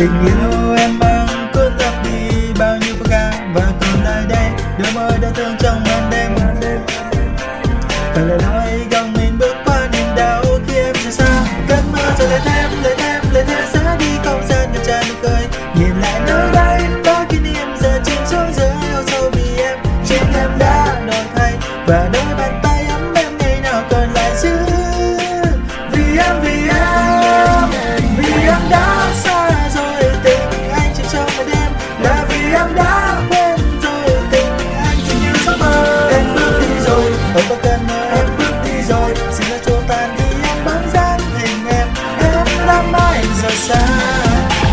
tình yêu em mang cuốn lấp đi bao nhiêu cố gắng và còn lại đây đôi môi đã thương trong màn đêm. Và lời nói gồng mình bước qua niềm đau khi em rời xa. Cơn mưa rồi lại thêm lại thêm lại thêm xa đi không gian được tràn nụ cười. Nhìn lại nơi đây có kỷ niệm giờ chìm xuống dưới sâu vì em. Chính em đã đổi thay và đôi rời xa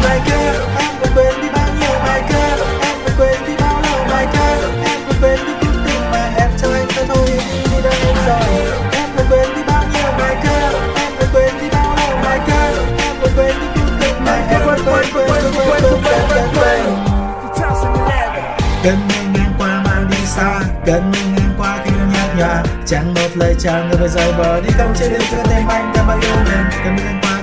My girl, em vừa quên đi bao nhiêu My girl, em vừa quên đi bao lâu My girl, em vừa quên đi cuộc tình mà em cho anh ta thôi đi đâu em rồi em vừa quên đi bao nhiêu My girl, em vừa quên đi bao lâu My girl, em vừa quên đi cuộc tình mà em quên quên quên quên quên quên quên quên Cơn mưa ngang qua mang đi xa Cơn mưa ngang qua khi em nhạt nhòa. Chẳng một lời chào người vừa rời bờ đi không trên đường cho thêm anh ta bao yêu mình Cơn mưa ngang qua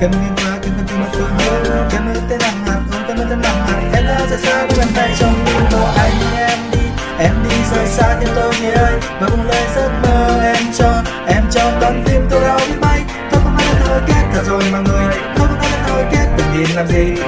thương Cơn quá ngang con tim mất phương hướng Cơn mưa tên nặng hạt ôm cơn mưa tên nặng hạt Em đã rời xa với bàn tay trong tim của anh em đi. Em đi rời xa theo tôi người ơi Và buông lời giấc mơ em cho. Em trong con tim tôi đau biết bay. Thôi không ai là thôi kết thật rồi mà người. Thôi không ai là thôi kết đừng nhìn làm gì.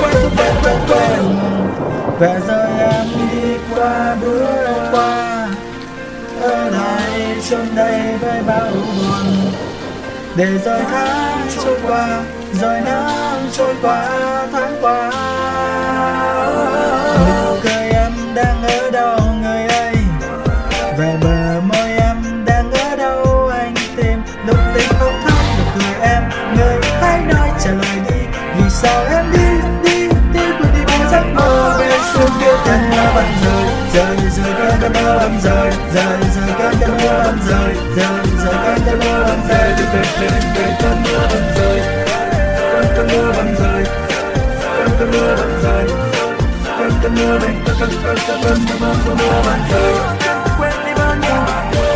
Quên quên quên quên quên và rồi em đi qua bước qua ở lại trong đây với bao buồn. Để rồi tháng trôi qua rồi năm trôi qua, tháng qua. Nụ cười em đang ở đâu người ơi? Và bờ môi em đang ở đâu anh tìm? Lúc tình không thắm nụ cười em, người hãy nói trả lời đi. Vì sao em đi cơn mưa bắn rơi rơi rơi cơn cơn mưa bắn rơi rơi rơi cơn cơn mưa bắn rơi từ từ từ từ cơn mưa bắn rơi cơn cơn mưa bắn rơi cơn cơn mưa bắn rơi cơn cơn mưa bắn cơn cơn cơn cơn cơn mưa bắn rơi quên đi bao nhiêu